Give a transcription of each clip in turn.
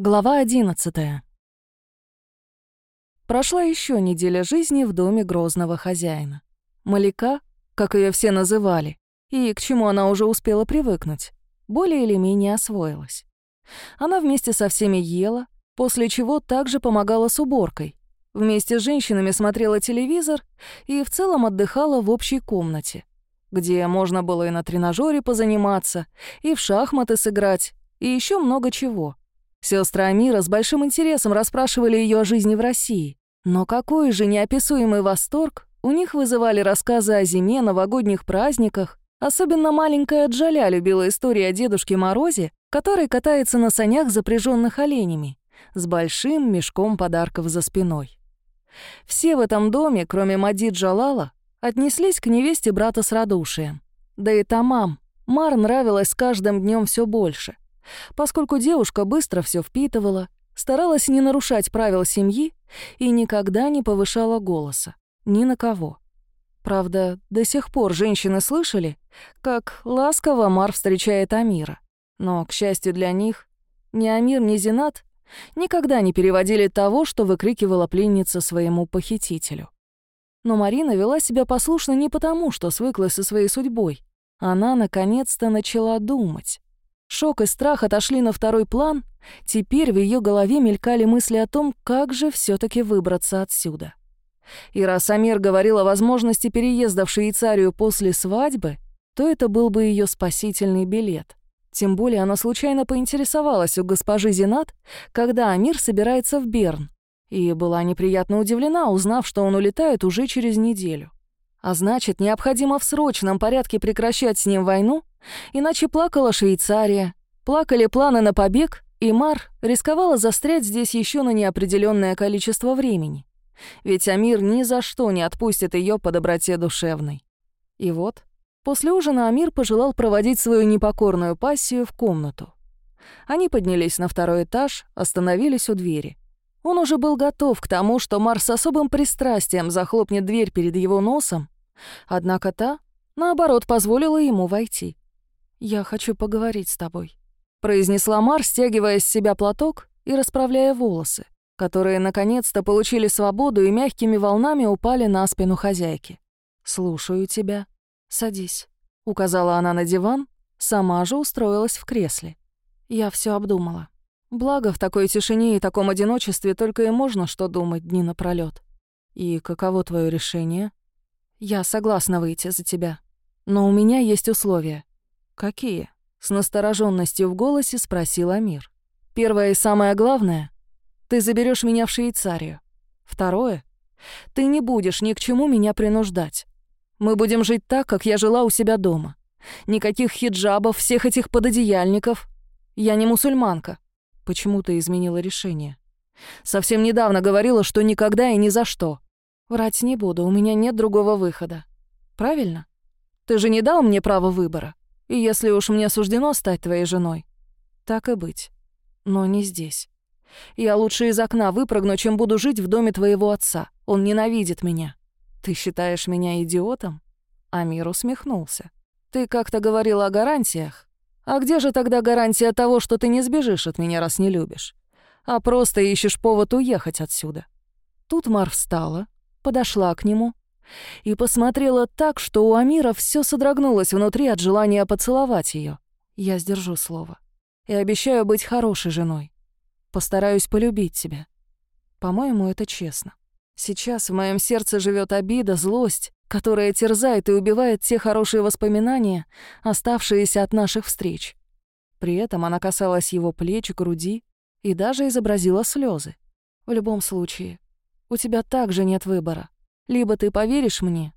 Глава 11 Прошла еще неделя жизни в доме грозного хозяина. Маляка, как ее все называли, и к чему она уже успела привыкнуть, более или менее освоилась. Она вместе со всеми ела, после чего также помогала с уборкой. Вместе с женщинами смотрела телевизор и в целом отдыхала в общей комнате, где можно было и на тренажере позаниматься, и в шахматы сыграть, и еще много чего — Сестры Амира с большим интересом расспрашивали ее о жизни в России. Но какой же неописуемый восторг у них вызывали рассказы о зиме, новогодних праздниках. Особенно маленькая Джаля любила истории о Дедушке Морозе, который катается на санях, запряженных оленями, с большим мешком подарков за спиной. Все в этом доме, кроме Мади Джалала, отнеслись к невесте брата с радушием. Да и Тамам, Мар нравилась с каждым днем все больше — поскольку девушка быстро все впитывала, старалась не нарушать правил семьи и никогда не повышала голоса. Ни на кого. Правда, до сих пор женщины слышали, как ласково Мар встречает Амира. Но, к счастью для них, ни Амир, ни Зинат никогда не переводили того, что выкрикивала пленница своему похитителю. Но Марина вела себя послушно не потому, что свыклась со своей судьбой. Она наконец-то начала думать. Шок и страх отошли на второй план, теперь в ее голове мелькали мысли о том, как же все таки выбраться отсюда. И раз Амир говорил о возможности переезда в Швейцарию после свадьбы, то это был бы ее спасительный билет. Тем более она случайно поинтересовалась у госпожи Зинат, когда Амир собирается в Берн, и была неприятно удивлена, узнав, что он улетает уже через неделю. А значит, необходимо в срочном порядке прекращать с ним войну, иначе плакала Швейцария, плакали планы на побег, и Мар рисковала застрять здесь еще на неопределенное количество времени. Ведь Амир ни за что не отпустит ее по доброте душевной. И вот, после ужина Амир пожелал проводить свою непокорную пассию в комнату. Они поднялись на второй этаж, остановились у двери. Он уже был готов к тому, что Марс с особым пристрастием захлопнет дверь перед его носом, однако та, наоборот, позволила ему войти. «Я хочу поговорить с тобой», — произнесла Марс, стягивая с себя платок и расправляя волосы, которые наконец-то получили свободу и мягкими волнами упали на спину хозяйки. «Слушаю тебя. Садись», — указала она на диван, сама же устроилась в кресле. Я все обдумала. Благо, в такой тишине и таком одиночестве только и можно что думать дни напролёт. И каково твое решение? Я согласна выйти за тебя. Но у меня есть условия. Какие? С настороженностью в голосе спросил Амир. Первое и самое главное — ты заберешь меня в Швейцарию. Второе — ты не будешь ни к чему меня принуждать. Мы будем жить так, как я жила у себя дома. Никаких хиджабов, всех этих пододеяльников. Я не мусульманка. Почему ты изменила решение? Совсем недавно говорила, что никогда и ни за что. Врать не буду, у меня нет другого выхода. Правильно? Ты же не дал мне право выбора. И если уж мне суждено стать твоей женой, так и быть. Но не здесь. Я лучше из окна выпрыгну, чем буду жить в доме твоего отца. Он ненавидит меня. Ты считаешь меня идиотом? Амир усмехнулся. Ты как-то говорила о гарантиях. А где же тогда гарантия того, что ты не сбежишь от меня, раз не любишь? А просто ищешь повод уехать отсюда. Тут Мар встала, подошла к нему и посмотрела так, что у Амира все содрогнулось внутри от желания поцеловать ее. Я сдержу слово. И обещаю быть хорошей женой. Постараюсь полюбить тебя. По-моему, это честно. Сейчас в моем сердце живет обида, злость, которая терзает и убивает те хорошие воспоминания, оставшиеся от наших встреч. При этом она касалась его плеч, груди и даже изобразила слезы. В любом случае, у тебя также нет выбора. Либо ты поверишь мне,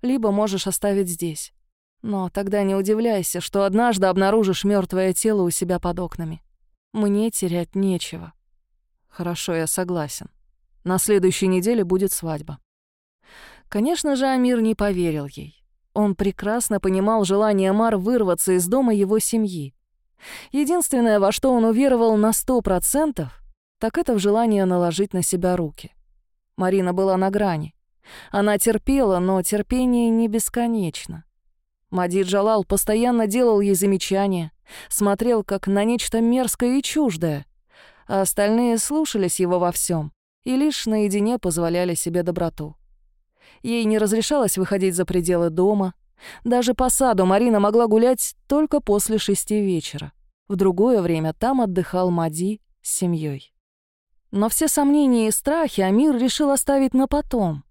либо можешь оставить здесь. Но тогда не удивляйся, что однажды обнаружишь мертвое тело у себя под окнами. Мне терять нечего. Хорошо, я согласен. На следующей неделе будет свадьба. Конечно же, Амир не поверил ей. Он прекрасно понимал желание Мар вырваться из дома его семьи. Единственное, во что он уверовал на сто процентов, так это в желание наложить на себя руки. Марина была на грани. Она терпела, но терпение не бесконечно. Мади Джалал постоянно делал ей замечания, смотрел как на нечто мерзкое и чуждое, а остальные слушались его во всем и лишь наедине позволяли себе доброту. Ей не разрешалось выходить за пределы дома. Даже по саду Марина могла гулять только после шести вечера. В другое время там отдыхал Мади с семьей. Но все сомнения и страхи Амир решил оставить на потом.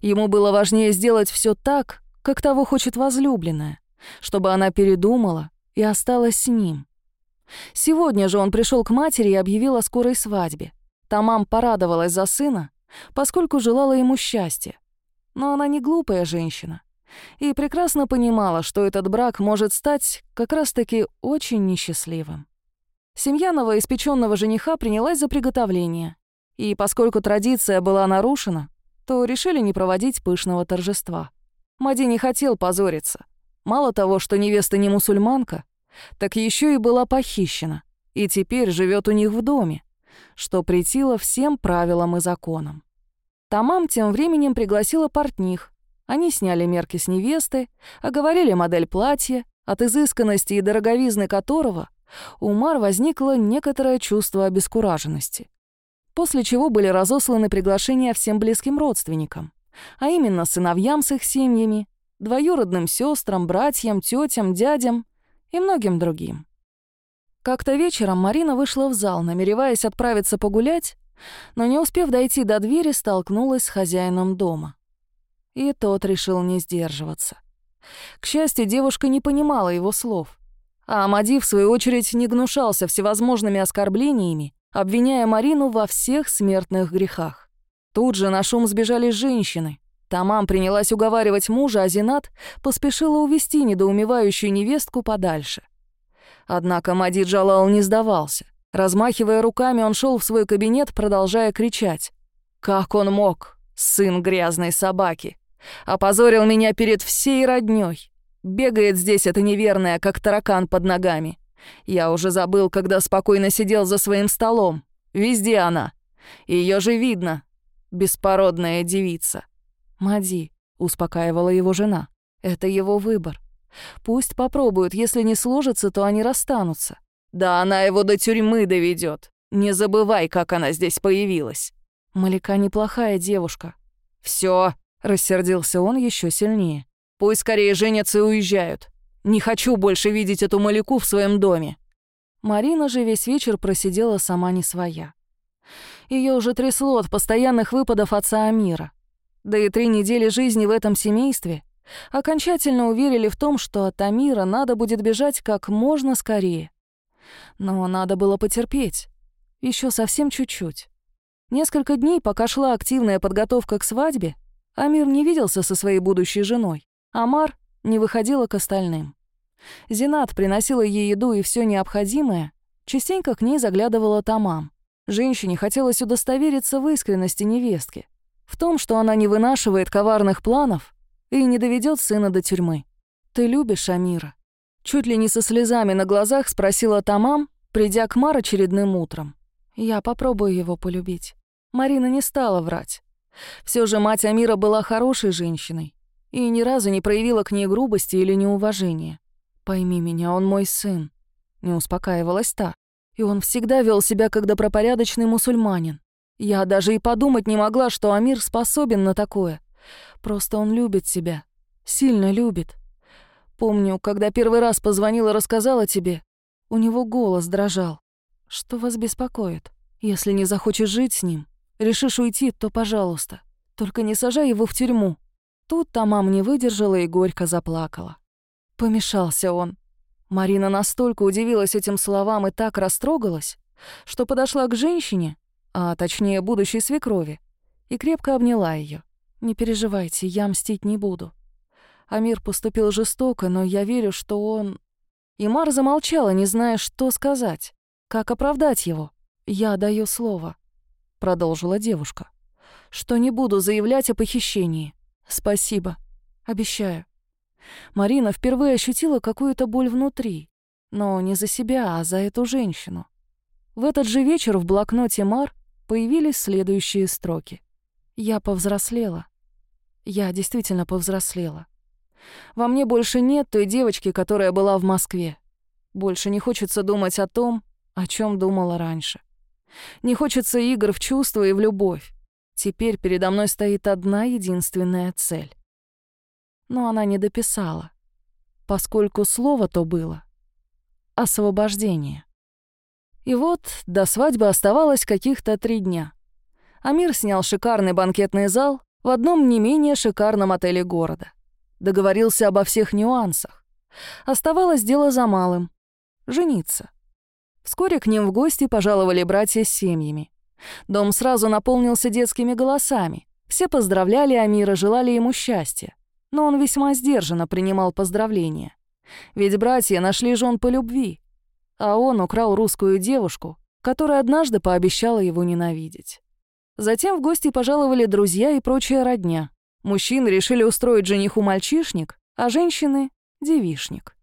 Ему было важнее сделать все так, как того хочет возлюбленная, чтобы она передумала и осталась с ним. Сегодня же он пришел к матери и объявил о скорой свадьбе. Тамам порадовалась за сына, поскольку желала ему счастья. Но она не глупая женщина и прекрасно понимала, что этот брак может стать как раз-таки очень несчастливым. Семья новоиспеченного жениха принялась за приготовление, и поскольку традиция была нарушена, то решили не проводить пышного торжества. Мади не хотел позориться. Мало того, что невеста не мусульманка, так еще и была похищена, и теперь живет у них в доме, что претило всем правилам и законам. Тамам тем временем пригласила портних. Они сняли мерки с невесты, оговорили модель платья, от изысканности и дороговизны которого у Мар возникло некоторое чувство обескураженности. После чего были разосланы приглашения всем близким родственникам, а именно сыновьям с их семьями, двоюродным сестрам, братьям, тетям, дядям и многим другим. Как-то вечером Марина вышла в зал, намереваясь отправиться погулять, но не успев дойти до двери, столкнулась с хозяином дома. И тот решил не сдерживаться. К счастью, девушка не понимала его слов. А Амади, в свою очередь, не гнушался всевозможными оскорблениями, обвиняя Марину во всех смертных грехах. Тут же на шум сбежали женщины. Тамам принялась уговаривать мужа, а Зинат поспешила увести недоумевающую невестку подальше. Однако Мади Джалал не сдавался. Размахивая руками, он шел в свой кабинет, продолжая кричать. «Как он мог, сын грязной собаки? Опозорил меня перед всей роднёй. Бегает здесь эта неверная, как таракан под ногами. Я уже забыл, когда спокойно сидел за своим столом. Везде она. Ее же видно. Беспородная девица. Мади, успокаивала его жена. Это его выбор. Пусть попробуют, если не сложится, то они расстанутся. Да она его до тюрьмы доведет. Не забывай, как она здесь появилась. Малика неплохая девушка. Все, рассердился он еще сильнее. Пусть скорее женятся и уезжают. Не хочу больше видеть эту Малику в своем доме. Марина же весь вечер просидела сама не своя. Ее уже трясло от постоянных выпадов отца Амира. Да и три недели жизни в этом семействе окончательно уверили в том, что от Амира надо будет бежать как можно скорее. Но надо было потерпеть. Еще совсем чуть-чуть. Несколько дней, пока шла активная подготовка к свадьбе, Амир не виделся со своей будущей женой. Амар не выходила к остальным. Зинат приносила ей еду и все необходимое, частенько к ней заглядывала Тамам. Женщине хотелось удостовериться в искренности невестки, в том, что она не вынашивает коварных планов и не доведет сына до тюрьмы. «Ты любишь Амира?» Чуть ли не со слезами на глазах спросила Тамам, придя к Мар очередным утром. «Я попробую его полюбить». Марина не стала врать. Все же мать Амира была хорошей женщиной и ни разу не проявила к ней грубости или неуважения. «Пойми меня, он мой сын», — не успокаивалась та. «И он всегда вел себя как добропорядочный мусульманин. Я даже и подумать не могла, что Амир способен на такое. Просто он любит тебя. Сильно любит. Помню, когда первый раз позвонила рассказала тебе, у него голос дрожал. Что вас беспокоит? Если не захочешь жить с ним, решишь уйти, то пожалуйста. Только не сажай его в тюрьму. Тут Тамам не выдержала и горько заплакала. Помешался он. Марина настолько удивилась этим словам и так растрогалась, что подошла к женщине, а точнее будущей свекрови, и крепко обняла ее. «Не переживайте, я мстить не буду. Амир поступил жестоко, но я верю, что он...» Имар замолчала, не зная, что сказать, как оправдать его. «Я даю слово», — продолжила девушка, «что не буду заявлять о похищении. Спасибо. Обещаю». Марина впервые ощутила какую-то боль внутри, но не за себя, а за эту женщину. В этот же вечер в блокноте Мар появились следующие строки. «Я повзрослела. Я действительно повзрослела. Во мне больше нет той девочки, которая была в Москве. Больше не хочется думать о том, о чем думала раньше. Не хочется игр в чувства и в любовь. Теперь передо мной стоит одна единственная цель. Но она не дописала, поскольку слово то было — освобождение. И вот до свадьбы оставалось каких-то три дня. Амир снял шикарный банкетный зал в одном не менее шикарном отеле города. Договорился обо всех нюансах. Оставалось дело за малым — жениться. Вскоре к ним в гости пожаловали братья с семьями. Дом сразу наполнился детскими голосами. Все поздравляли Амира, желали ему счастья. Но он весьма сдержанно принимал поздравления. Ведь братья нашли жен по любви. А он украл русскую девушку, которая однажды пообещала его ненавидеть. Затем в гости пожаловали друзья и прочая родня. Мужчины решили устроить жениху мальчишник, а женщины — девишник.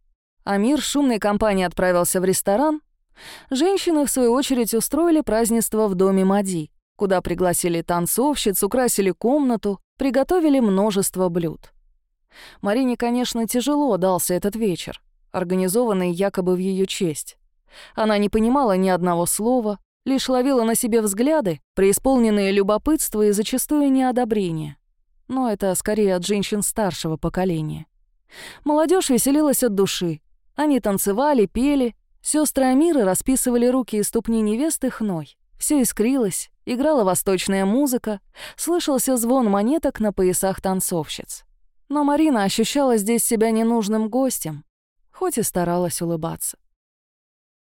Амир шумной компанией отправился в ресторан, Женщины, в свою очередь, устроили празднество в доме Мади, куда пригласили танцовщиц, украсили комнату, приготовили множество блюд. Марине, конечно, тяжело дался этот вечер, организованный якобы в ее честь. Она не понимала ни одного слова, лишь ловила на себе взгляды, преисполненные любопытства и зачастую неодобрения. Но это скорее от женщин старшего поколения. Молодежь веселилась от души. Они танцевали, пели, Сестры Амиры расписывали руки и ступни невесты хной. Все искрилось, играла восточная музыка, слышался звон монеток на поясах танцовщиц. Но Марина ощущала здесь себя ненужным гостем, хоть и старалась улыбаться.